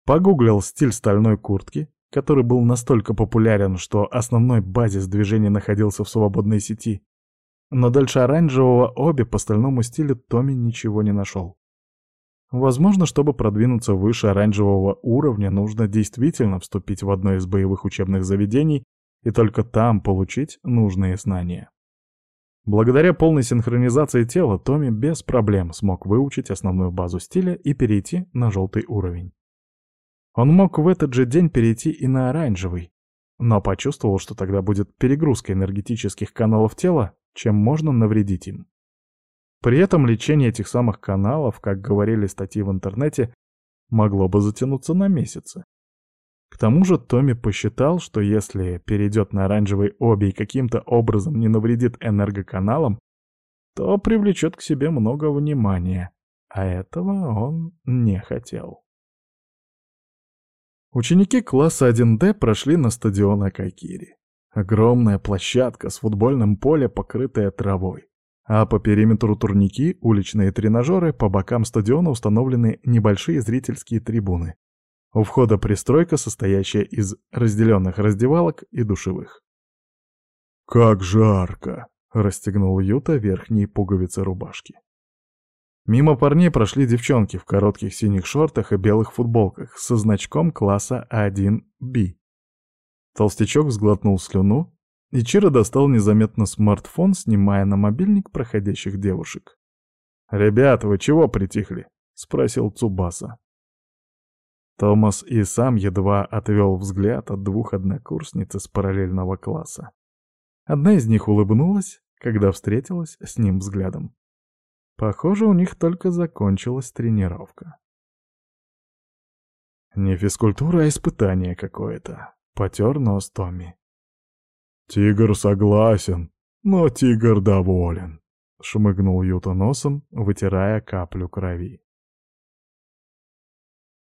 погуглил стиль стальной куртки, который был настолько популярен, что основной базис движения находился в свободной сети. Но дальше оранжевого обе по стальному стилю Томми ничего не нашел. Возможно, чтобы продвинуться выше оранжевого уровня, нужно действительно вступить в одно из боевых учебных заведений и только там получить нужные знания. Благодаря полной синхронизации тела Томми без проблем смог выучить основную базу стиля и перейти на желтый уровень. Он мог в этот же день перейти и на оранжевый, но почувствовал, что тогда будет перегрузка энергетических каналов тела, чем можно навредить им. При этом лечение этих самых каналов, как говорили статьи в интернете, могло бы затянуться на месяцы. К тому же Томми посчитал, что если перейдет на оранжевый обе и каким-то образом не навредит энергоканалам, то привлечет к себе много внимания, а этого он не хотел. Ученики класса 1D прошли на стадион Акакири. Огромная площадка с футбольным полем, покрытая травой. А по периметру турники, уличные тренажеры, по бокам стадиона установлены небольшие зрительские трибуны. У входа пристройка, состоящая из разделенных раздевалок и душевых. «Как жарко!» — расстегнул Юта верхние пуговицы рубашки. Мимо парней прошли девчонки в коротких синих шортах и белых футболках со значком класса 1B. Толстячок сглотнул слюну, и Чиро достал незаметно смартфон, снимая на мобильник проходящих девушек. «Ребята, вы чего притихли?» — спросил Цубаса. Томас и сам едва отвел взгляд от двух однокурсниц из параллельного класса. Одна из них улыбнулась, когда встретилась с ним взглядом. Похоже, у них только закончилась тренировка. Не физкультура, а испытание какое-то. Потер нос Томми. «Тигр согласен, но тигр доволен», — шмыгнул Юта носом, вытирая каплю крови.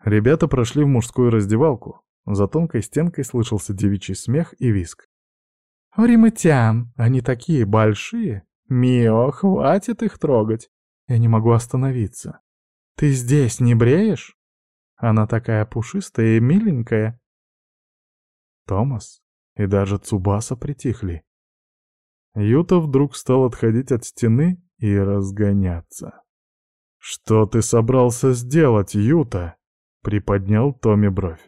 Ребята прошли в мужскую раздевалку. За тонкой стенкой слышался девичий смех и виск. «Римытян, они такие большие! Мио, хватит их трогать! Я не могу остановиться. Ты здесь не бреешь? Она такая пушистая и миленькая. Томас и даже Цубаса притихли. Юта вдруг стал отходить от стены и разгоняться. «Что ты собрался сделать, Юта?» — приподнял Томми бровь.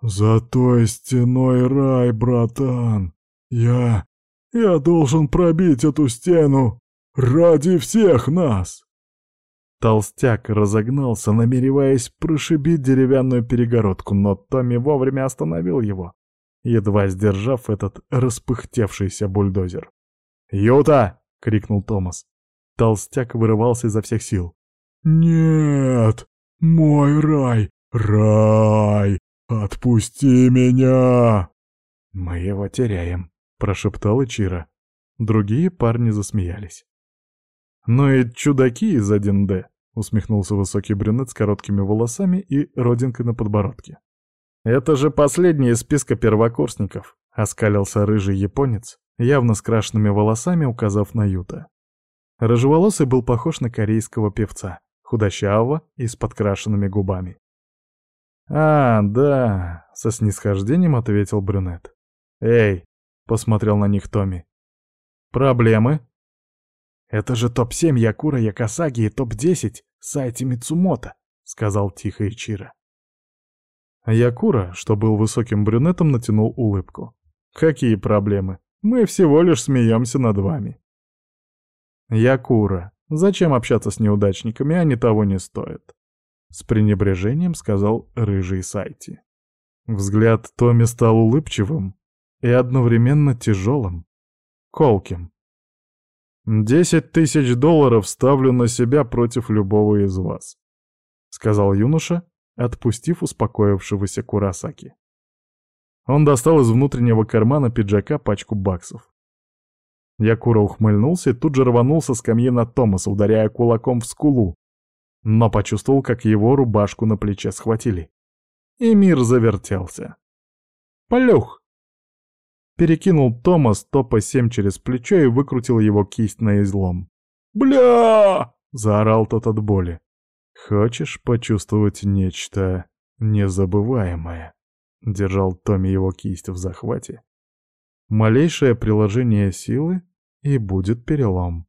«За той стеной рай, братан. Я... я должен пробить эту стену Ради всех нас!» Толстяк разогнался, намереваясь прошибить деревянную перегородку, но Томми вовремя остановил его, едва сдержав этот распыхтевшийся бульдозер. «Юта!» — крикнул Томас. Толстяк вырывался изо всех сил. «Нет! Мой рай! Рай! Отпусти меня!» «Мы его теряем», — прошептал Ичиро. Другие парни засмеялись. «Ну и чудаки из 1D», — усмехнулся высокий брюнет с короткими волосами и родинкой на подбородке. «Это же последний из списка первокурсников», — оскалился рыжий японец, явно с крашенными волосами, указав на Юта. Рыжеволосый был похож на корейского певца, худощавого и с подкрашенными губами. «А, да», — со снисхождением ответил брюнет. «Эй», — посмотрел на них Томми. «Проблемы?» «Это же топ-7 Якура Якосаги и топ-10 Сайти Мицумото», — сказал тихо Ичиро. Якура, что был высоким брюнетом, натянул улыбку. «Какие проблемы? Мы всего лишь смеемся над вами». «Якура, зачем общаться с неудачниками, они того не стоят?» С пренебрежением сказал рыжий Сайти. Взгляд Томи стал улыбчивым и одновременно тяжелым, колким. «Десять тысяч долларов ставлю на себя против любого из вас», — сказал юноша, отпустив успокоившегося Курасаки. Он достал из внутреннего кармана пиджака пачку баксов. Якура ухмыльнулся и тут же рванулся с скамьи на Томаса, ударяя кулаком в скулу, но почувствовал, как его рубашку на плече схватили. И мир завертелся. «Плюх!» Перекинул Томас топа 7 через плечо и выкрутил его кисть на излом. «Бля!» — заорал тот от боли. «Хочешь почувствовать нечто незабываемое?» — держал Томми его кисть в захвате. «Малейшее приложение силы, и будет перелом».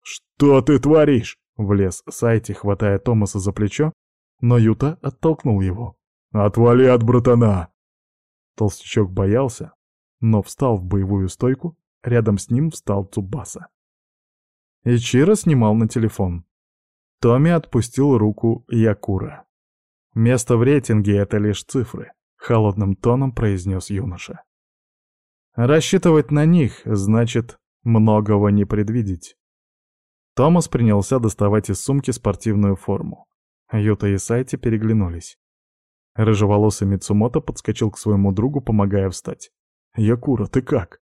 «Что ты творишь?» — Влез Сайти, хватая Томаса за плечо, но Юта оттолкнул его. «Отвали от братана!» Толстячок боялся, но встал в боевую стойку, рядом с ним встал Цубаса. Ичиро снимал на телефон. Томми отпустил руку Якура. «Место в рейтинге — это лишь цифры», — холодным тоном произнес юноша. «Рассчитывать на них — значит многого не предвидеть». Томас принялся доставать из сумки спортивную форму. Юта и Сайти переглянулись. Рыжеволосый Мицумото подскочил к своему другу, помогая встать. «Якура, ты как?»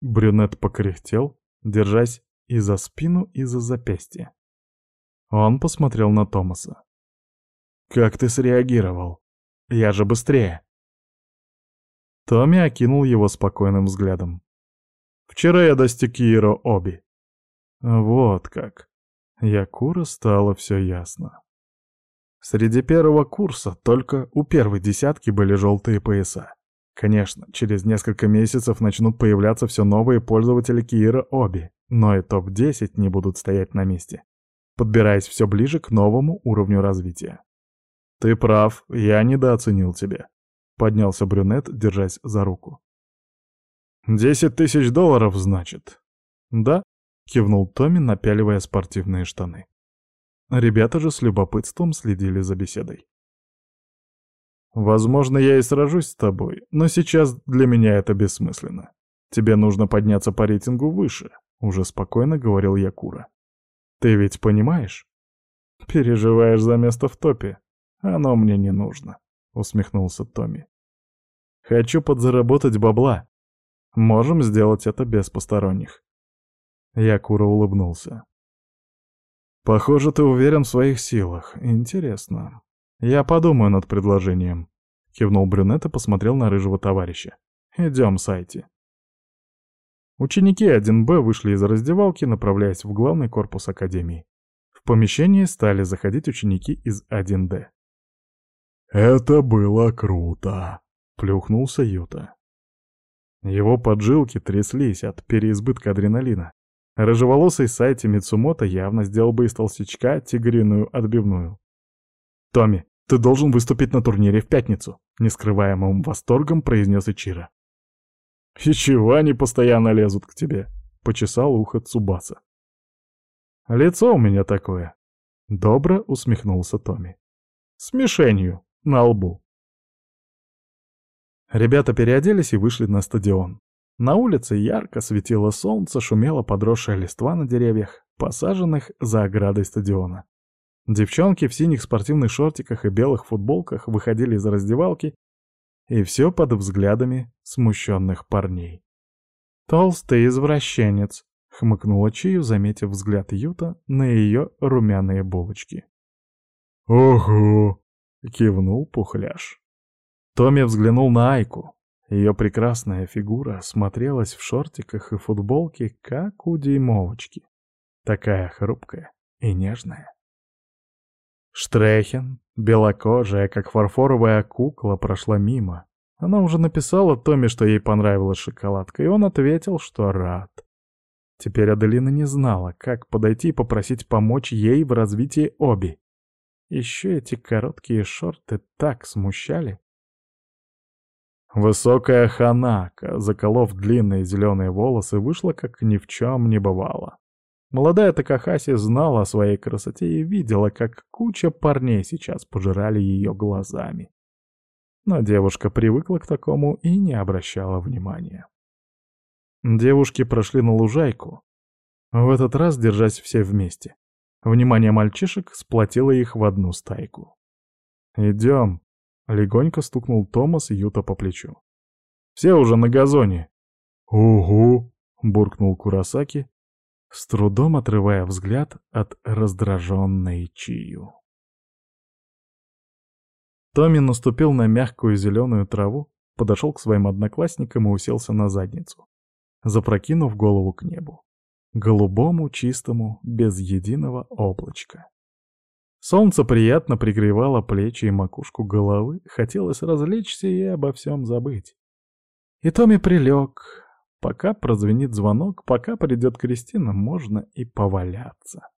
Брюнет покряхтел, держась и за спину, и за запястье. Он посмотрел на Томаса. «Как ты среагировал? Я же быстрее!» Томми окинул его спокойным взглядом. «Вчера я достиг Иеро Оби». Вот как. Якура стало все ясно. Среди первого курса только у первой десятки были желтые пояса. Конечно, через несколько месяцев начнут появляться все новые пользователи Киира Оби, но и топ-10 не будут стоять на месте, подбираясь все ближе к новому уровню развития. «Ты прав, я недооценил тебя», — поднялся брюнет, держась за руку. «Десять тысяч долларов, значит?» «Да», — кивнул Томми, напяливая спортивные штаны. Ребята же с любопытством следили за беседой. Возможно, я и сражусь с тобой, но сейчас для меня это бессмысленно. Тебе нужно подняться по рейтингу выше, уже спокойно говорил Якура. Ты ведь понимаешь? Переживаешь за место в топе? Оно мне не нужно, усмехнулся Томми. Хочу подзаработать бабла. Можем сделать это без посторонних. Якура улыбнулся. Похоже, ты уверен в своих силах. Интересно. «Я подумаю над предложением», — кивнул брюнет и посмотрел на рыжего товарища. «Идем, Сайти». Ученики 1Б вышли из раздевалки, направляясь в главный корпус Академии. В помещении стали заходить ученики из 1Д. «Это было круто!» — плюхнулся Юта. Его поджилки тряслись от переизбытка адреналина. Рыжеволосый Сайти Мицумото явно сделал бы из толстячка тигриную отбивную. «Томми, ты должен выступить на турнире в пятницу», — нескрываемым восторгом произнес Ичиро. «И чего они постоянно лезут к тебе?» — почесал ухо Цубаса. «Лицо у меня такое», — добро усмехнулся Томми. «С мишенью на лбу». Ребята переоделись и вышли на стадион. На улице ярко светило солнце, шумела подросшая листва на деревьях, посаженных за оградой стадиона. Девчонки в синих спортивных шортиках и белых футболках выходили из раздевалки, и все под взглядами смущенных парней. «Толстый извращенец», — хмыкнула Чию, заметив взгляд Юта на ее румяные булочки. «Ого!» — кивнул Пухляш. Томми взглянул на Айку. Ее прекрасная фигура смотрелась в шортиках и футболке, как у дюймовочки. Такая хрупкая и нежная. Штрехен, белокожая, как фарфоровая кукла, прошла мимо. Она уже написала Томми, что ей понравилась шоколадка, и он ответил, что рад. Теперь Аделина не знала, как подойти и попросить помочь ей в развитии Оби. Еще эти короткие шорты так смущали. Высокая Ханака, заколов длинные зеленые волосы, вышла, как ни в чем не бывало. Молодая Такахаси знала о своей красоте и видела, как куча парней сейчас пожирали ее глазами. Но девушка привыкла к такому и не обращала внимания. Девушки прошли на лужайку, в этот раз держась все вместе. Внимание мальчишек сплотило их в одну стайку. «Идем», — легонько стукнул Томас Юта по плечу. «Все уже на газоне». «Угу», — буркнул Курасаки, с трудом отрывая взгляд от раздраженной Чию. Томми наступил на мягкую зеленую траву, подошел к своим одноклассникам и уселся на задницу, запрокинув голову к небу. Голубому, чистому, без единого облачка. Солнце приятно пригревало плечи и макушку головы, хотелось развлечься и обо всем забыть. И Томми прилег, Пока прозвенит звонок, пока придет Кристина, можно и поваляться.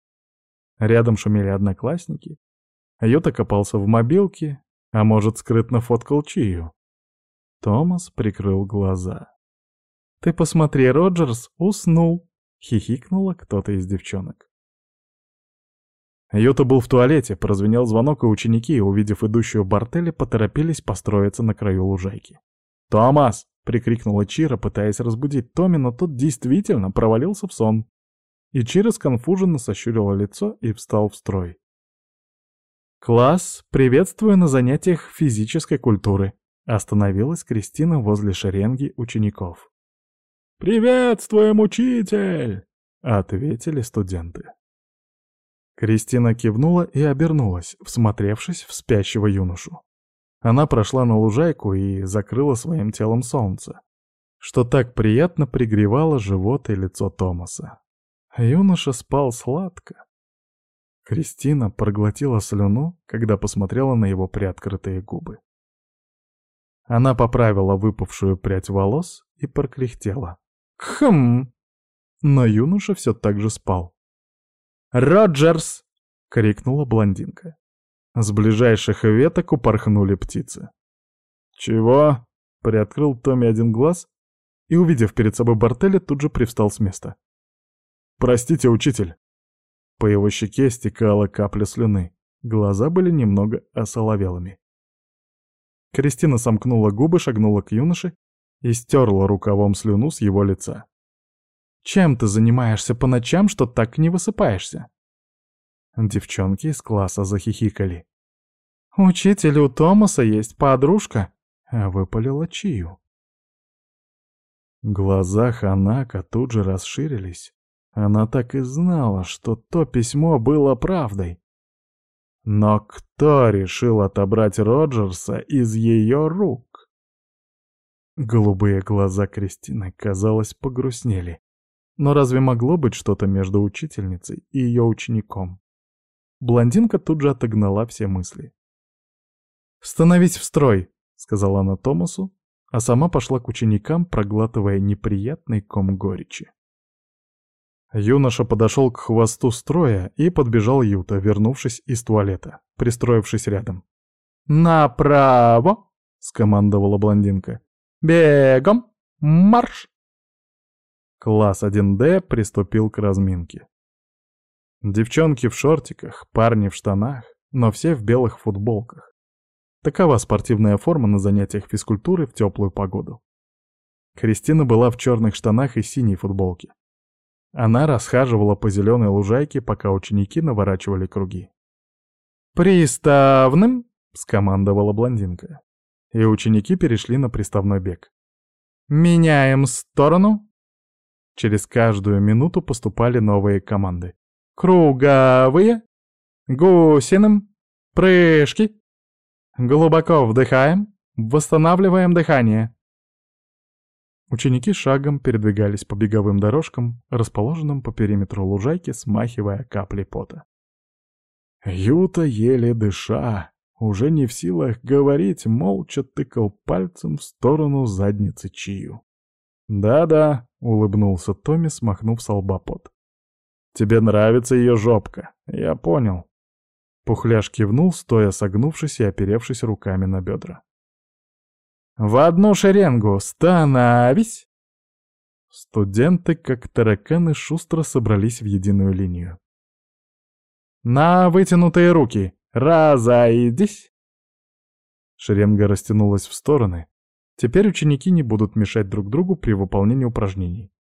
Рядом шумели одноклассники. Юта копался в мобилке, а может, скрытно фоткал чию. Томас прикрыл глаза. «Ты посмотри, Роджерс уснул!» — хихикнула кто-то из девчонок. Юта был в туалете, прозвенел звонок, и ученики, увидев идущую Бартели, поторопились построиться на краю лужайки. «Томас!» — прикрикнула Чира, пытаясь разбудить Томми, но тот действительно провалился в сон. И Чира сконфуженно сощурила лицо и встал в строй. «Класс, приветствую на занятиях физической культуры», — остановилась Кристина возле шеренги учеников. «Приветствуем, учитель!» — ответили студенты. Кристина кивнула и обернулась, всмотревшись в спящего юношу. Она прошла на лужайку и закрыла своим телом солнце, что так приятно пригревало живот и лицо Томаса. Юноша спал сладко. Кристина проглотила слюну, когда посмотрела на его приоткрытые губы. Она поправила выпавшую прядь волос и прокряхтела. «Хм!» Но юноша все так же спал. «Роджерс!» — крикнула блондинка. С ближайших веток упорхнули птицы. «Чего?» — приоткрыл Томми один глаз и, увидев перед собой Бартеля, тут же привстал с места. «Простите, учитель!» По его щеке стекала капля слюны. Глаза были немного осоловелыми. Кристина сомкнула губы, шагнула к юноше и стерла рукавом слюну с его лица. «Чем ты занимаешься по ночам, что так не высыпаешься?» Девчонки из класса захихикали. «Учитель, у Томаса есть подружка», — выпалила Чию. Глаза Ханака тут же расширились. Она так и знала, что то письмо было правдой. Но кто решил отобрать Роджерса из ее рук? Голубые глаза Кристины, казалось, погрустнели. Но разве могло быть что-то между учительницей и ее учеником? Блондинка тут же отогнала все мысли. «Становись в строй», — сказала она Томасу, а сама пошла к ученикам, проглатывая неприятный ком горечи. Юноша подошел к хвосту строя и подбежал Юта, вернувшись из туалета, пристроившись рядом. «Направо!» — скомандовала блондинка. «Бегом! Марш!» Класс 1D приступил к разминке. Девчонки в шортиках, парни в штанах, но все в белых футболках. Такова спортивная форма на занятиях физкультуры в теплую погоду. Кристина была в черных штанах и синей футболке. Она расхаживала по зеленой лужайке, пока ученики наворачивали круги. «Приставным!» — скомандовала блондинка. И ученики перешли на приставной бег. «Меняем сторону!» Через каждую минуту поступали новые команды. «Круговые!» «Гусиным!» «Прыжки!» «Глубоко вдыхаем!» «Восстанавливаем дыхание!» Ученики шагом передвигались по беговым дорожкам, расположенным по периметру лужайки, смахивая капли пота. Юта, еле дыша, уже не в силах говорить, молча тыкал пальцем в сторону задницы Чию. «Да-да», — улыбнулся Томми, смахнув с лба пот. «Тебе нравится ее жопка, я понял». Пухляш кивнул, стоя согнувшись и оперевшись руками на бедра. В одну шеренгу! Становись!» Студенты, как тараканы, шустро собрались в единую линию. «На вытянутые руки! Разойдись!» Шеренга растянулась в стороны. Теперь ученики не будут мешать друг другу при выполнении упражнений.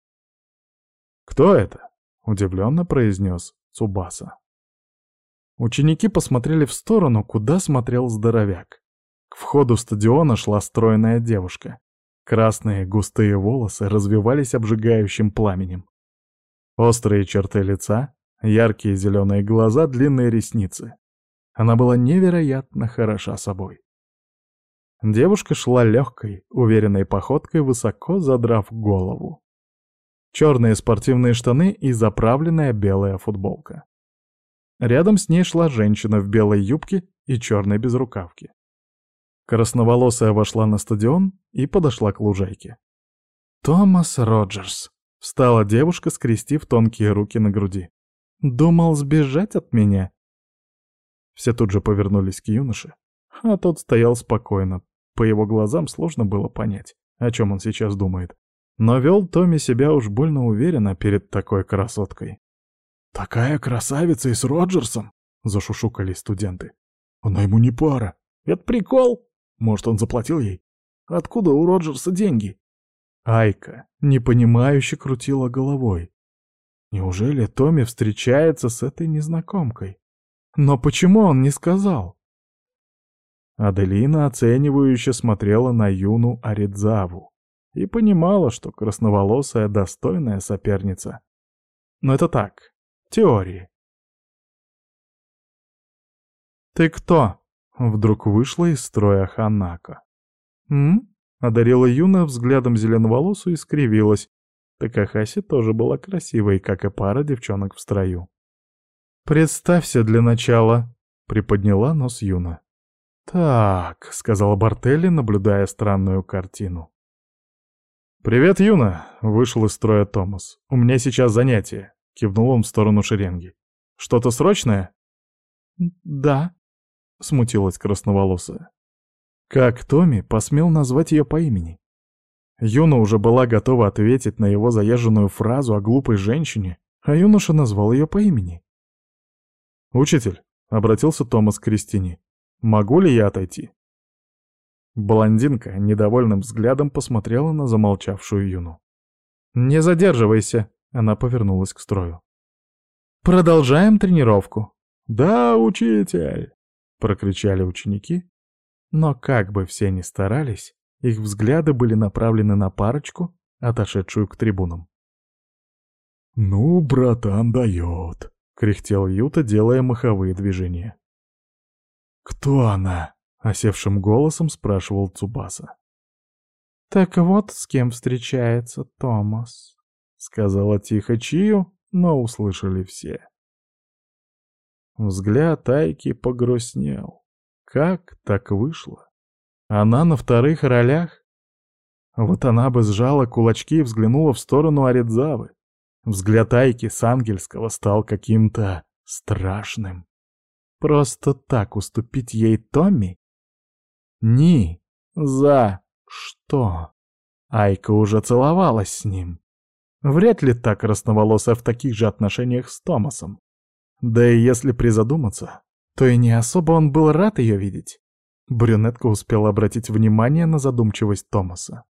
«Кто это?» — удивленно произнес Цубаса. Ученики посмотрели в сторону, куда смотрел здоровяк. К входу стадиона шла стройная девушка. Красные густые волосы развивались обжигающим пламенем. Острые черты лица, яркие зеленые глаза, длинные ресницы. Она была невероятно хороша собой. Девушка шла легкой, уверенной походкой, высоко задрав голову. Черные спортивные штаны и заправленная белая футболка. Рядом с ней шла женщина в белой юбке и черной безрукавке. Красноволосая вошла на стадион и подошла к лужайке. «Томас Роджерс», — встала девушка, скрестив тонкие руки на груди. Думал сбежать от меня?» Все тут же повернулись к юноше, а тот стоял спокойно. По его глазам сложно было понять, о чем он сейчас думает. Но вел Томми себя уж больно уверенно перед такой красоткой. «Такая красавица и с Роджерсом!» — зашушукали студенты. «Она ему не пара. Это прикол. Может, он заплатил ей? Откуда у Роджерса деньги?» Айка непонимающе крутила головой. Неужели Томми встречается с этой незнакомкой? Но почему он не сказал? Аделина оценивающе смотрела на Юну Аридзаву и понимала, что красноволосая достойная соперница. Но это так, теории. «Ты кто?» — вдруг вышла из строя Ханака. «М?» — одарила Юна взглядом зеленоволосую и скривилась. Такахаси тоже была красивой, как и пара девчонок в строю. «Представься для начала», — приподняла нос Юна. «Так», — сказала Бартелли, наблюдая странную картину. «Привет, Юна!» — вышел из строя Томас. «У меня сейчас занятие», — кивнул он в сторону шеренги. «Что-то срочное?» «Да», — смутилась красноволосая. Как Томми посмел назвать ее по имени? Юна уже была готова ответить на его заезженную фразу о глупой женщине, а юноша назвал ее по имени. «Учитель», — обратился Томас к Кристине, — «могу ли я отойти?» Блондинка недовольным взглядом посмотрела на замолчавшую Юну. «Не задерживайся», — она повернулась к строю. «Продолжаем тренировку». «Да, учитель», — прокричали ученики, но как бы все ни старались, их взгляды были направлены на парочку, отошедшую к трибунам. «Ну, братан дает», — кряхтел Юта, делая маховые движения. «Кто она?» — осевшим голосом спрашивал Цубаса. «Так вот с кем встречается Томас», — сказала тихо Чию, но услышали все. Взгляд Айки погрустнел. Как так вышло? Она на вторых ролях? Вот она бы сжала кулачки и взглянула в сторону Аридзавы. Взгляд Айки с ангельского стал каким-то страшным. Просто так уступить ей Томми? Ни за что. Айка уже целовалась с ним. Вряд ли так красноволосая в таких же отношениях с Томасом. Да и если призадуматься, то и не особо он был рад ее видеть. Брюнетка успела обратить внимание на задумчивость Томаса.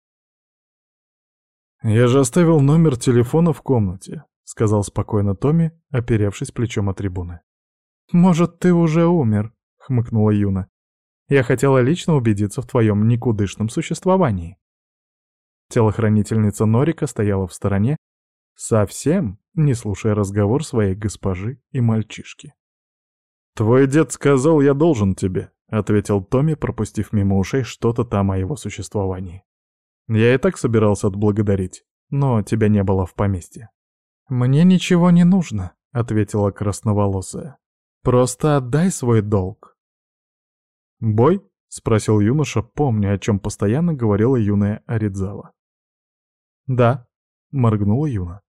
«Я же оставил номер телефона в комнате», — сказал спокойно Томми, оперевшись плечом от трибуны. «Может, ты уже умер?» — хмыкнула Юна. «Я хотела лично убедиться в твоем никудышном существовании». Телохранительница Норика стояла в стороне, совсем не слушая разговор своей госпожи и мальчишки. «Твой дед сказал, я должен тебе», — ответил Томми, пропустив мимо ушей что-то там о его существовании. Я и так собирался отблагодарить, но тебя не было в поместье. «Мне ничего не нужно», — ответила красноволосая. «Просто отдай свой долг». «Бой?» — спросил юноша, помня, о чем постоянно говорила юная Аридзава. «Да», — моргнула Юна.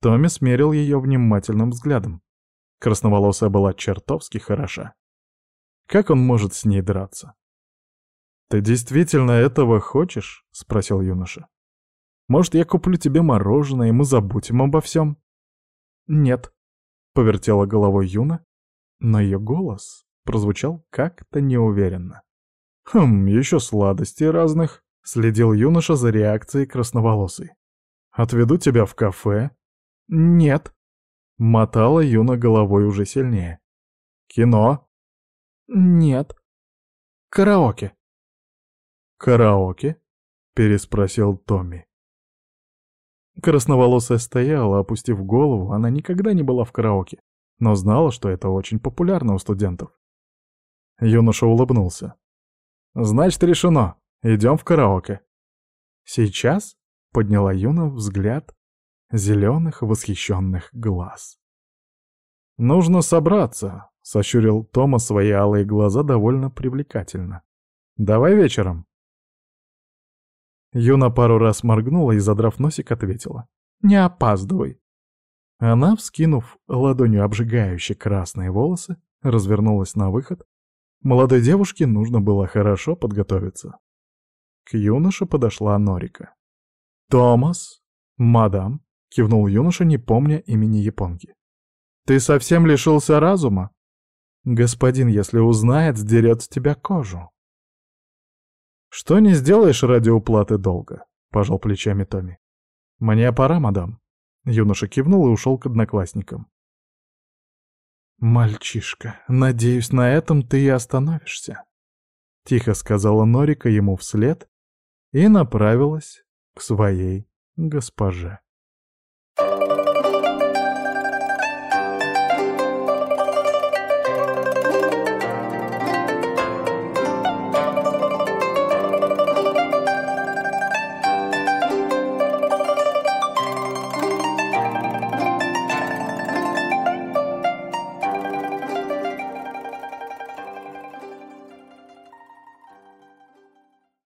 Томми смерил ее внимательным взглядом. Красноволосая была чертовски хороша. Как он может с ней драться? «Ты действительно этого хочешь?» — спросил юноша. «Может, я куплю тебе мороженое, и мы забудем обо всем?» «Нет», — повертела головой Юна, но ее голос прозвучал как-то неуверенно. «Хм, еще сладостей разных», — следил юноша за реакцией красноволосой. «Отведу тебя в кафе?» «Нет», — мотала Юна головой уже сильнее. «Кино?» «Нет». «Караоке». «Караоке?» — переспросил Томми. Красноволосая стояла, опустив голову, она никогда не была в караоке, но знала, что это очень популярно у студентов. Юноша улыбнулся. «Значит, решено. Идем в караоке». «Сейчас?» — подняла Юна взгляд зеленых восхищенных глаз. «Нужно собраться», — сощурил Тома свои алые глаза довольно привлекательно. «Давай вечером». Юна пару раз моргнула и, задрав носик, ответила. «Не опаздывай». Она, вскинув ладонью обжигающие красные волосы, развернулась на выход. Молодой девушке нужно было хорошо подготовиться. К юноше подошла Норика. «Томас, мадам», — кивнул юноша, не помня имени японки. «Ты совсем лишился разума? Господин, если узнает, сдерет с тебя кожу». «Что не сделаешь ради уплаты долга?» — пожал плечами Томми. «Мне пора, мадам». Юноша кивнул и ушел к одноклассникам. «Мальчишка, надеюсь, на этом ты и остановишься», — тихо сказала Норика ему вслед и направилась к своей госпоже.